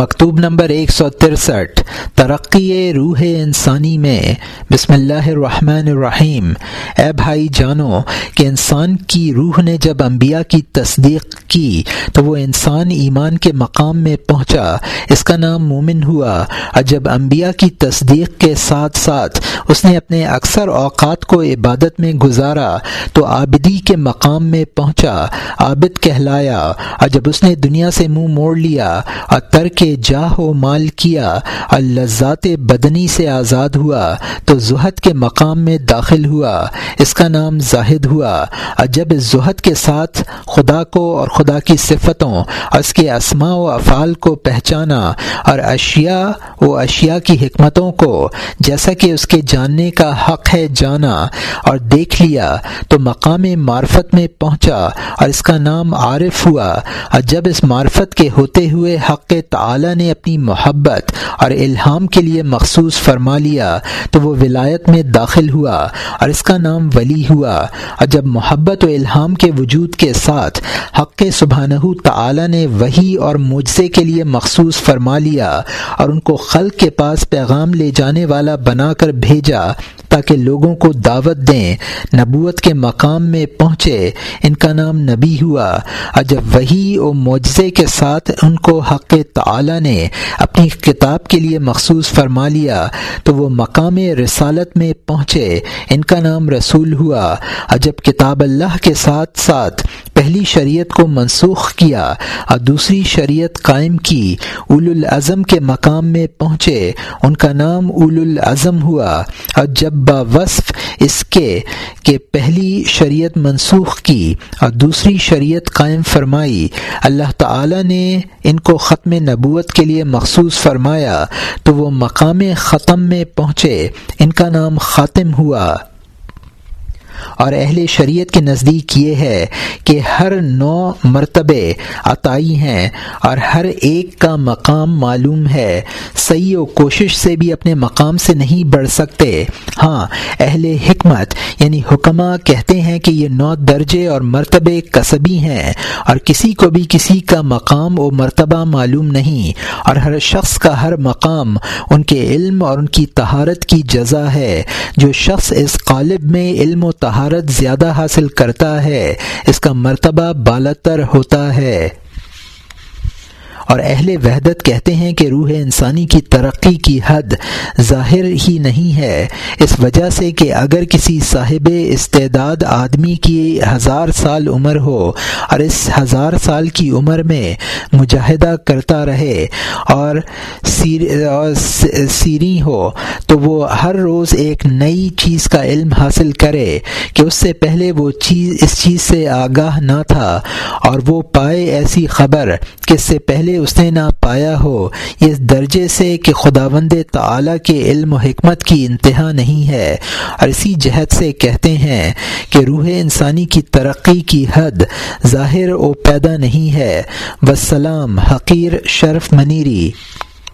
مکتوب نمبر ایک سو ترسٹھ، ترقی روح انسانی میں۔ بسم اللہ الرحمن الرحیم۔ اے بھائی جانو، کہ انسان کی روح نے جب انبیاء کی تصدیق کی، تو وہ انسان ایمان کے مقام میں پہنچا۔ اس کا نام مومن ہوا۔ اور جب انبیاء کی تصدیق کے ساتھ ساتھ اس نے اپنے اکثر اوقات کو عبادت میں گزارا، تو عابدی کے مقام میں پہنچا عابد کہلایا۔ اور جب اس نے دنیا سے منہ مو موڑ لیا، اور ترک جاہ و مال کیا اور لذات بدنی سے آزاد ہوا، تو زہد کے مقام میں داخل ہوا، اس کا نام زاہد ہوا۔ اور جب اس زہد کے ساتھ خدا کو اور خدا کی صفتوں اور اس کے اسماء و افعال کو پہچانا اور اشیاء و اشیاء کی حکمتوں کو، جیسا کہ اس کے جاننے کا حق ہے، جانا اور دیکھ لیا، تو مقام معرفت میں پہنچا اور اس کا نام عارف ہوا۔ اور جب اس معرفت کے ہوتے ہوئے حق تعالی نے اپنی محبت اور الہام کے لیے مخصوص فرما لیا تو وہ ولایت میں داخل ہوا اور اس کا نام ولی ہوا اور جب محبت و الہام کے وجود کے ساتھ حق سبحانہ تعالی نے وہی اور معجزے کے لیے مخصوص فرما لیا اور ان کو خلق کے پاس پیغام لے جانے والا بنا کر بھیجا تاکہ لوگوں کو دعوت دیں، نبوت کے مقام میں پہنچے، ان کا نام نبی ہوا۔ اور جب وہی و معجزے کے ساتھ ان کو حق تعالی نے اپنی کتاب کے لیے مخصوص فرما لیا، تو وہ مقام رسالت میں پہنچے۔ ان کا نام رسول ہوا۔ اور جب کتاب اللہ کے ساتھ ساتھ پہلی شریعت کو منسوخ کیا اور دوسری شریعت قائم کی اول الازم کے مقام میں پہنچے۔ ان کا نام اول الازم ہوا۔ اور جب با وصف اس کے کہ پہلی شریعت منسوخ کی اور دوسری شریعت قائم فرمائی، اللہ تعالی نے ان کو ختم نبوت کے لیے مخصوص فرمایا تو وہ مقام ختم میں پہنچے۔ ان کا نام خاتم ہوا۔ اور اہل شریعت کے نزدیک یہ ہے کہ ہر نو مرتبے عطائی ہیں اور ہر ایک کا مقام معلوم ہے۔ صحیح و کوشش سے بھی اپنے مقام سے نہیں بڑھ سکتے۔ ہاں اہل حکمت یعنی حکمہ کہتے ہیں کہ یہ نو درجے اور مرتبے کسبی ہیں اور کسی کو بھی کسی کا مقام و مرتبہ معلوم نہیں۔ اور ہر شخص کا ہر مقام، ان کے علم اور ان کی تہارت کی جزا ہے۔ جو شخص اس قالب میں علم و تہارت زیادہ حاصل کرتا ہے اس کا مرتبہ بالتر ہوتا ہے۔ اور اہل وحدت کہتے ہیں کہ روح انسانی کی ترقی کی حد ظاہر ہی نہیں ہے۔ اس وجہ سے کہ اگر کسی صاحب استعداد آدمی کی ہزار سال عمر ہو اور اس ہزار سال کی عمر میں مجاہدہ کرتا رہے اور سیری ہو تو وہ ہر روز ایک نئی چیز کا علم حاصل کرے کہ اس سے پہلے وہ چیز اس چیز سے آگاہ نہ تھا اور وہ پائے ایسی خبر کہ اس سے پہلے اس نے نہ پایا ہو۔ اس درجے سے کہ خداوند تعالی کے علم و حکمت کی انتہا نہیں ہے۔ اور اسی جہت سے کہتے ہیں کہ روح انسانی کی ترقی کی حد ظاہر و پیدا نہیں ہے۔ وسلام حقیر شرف منیری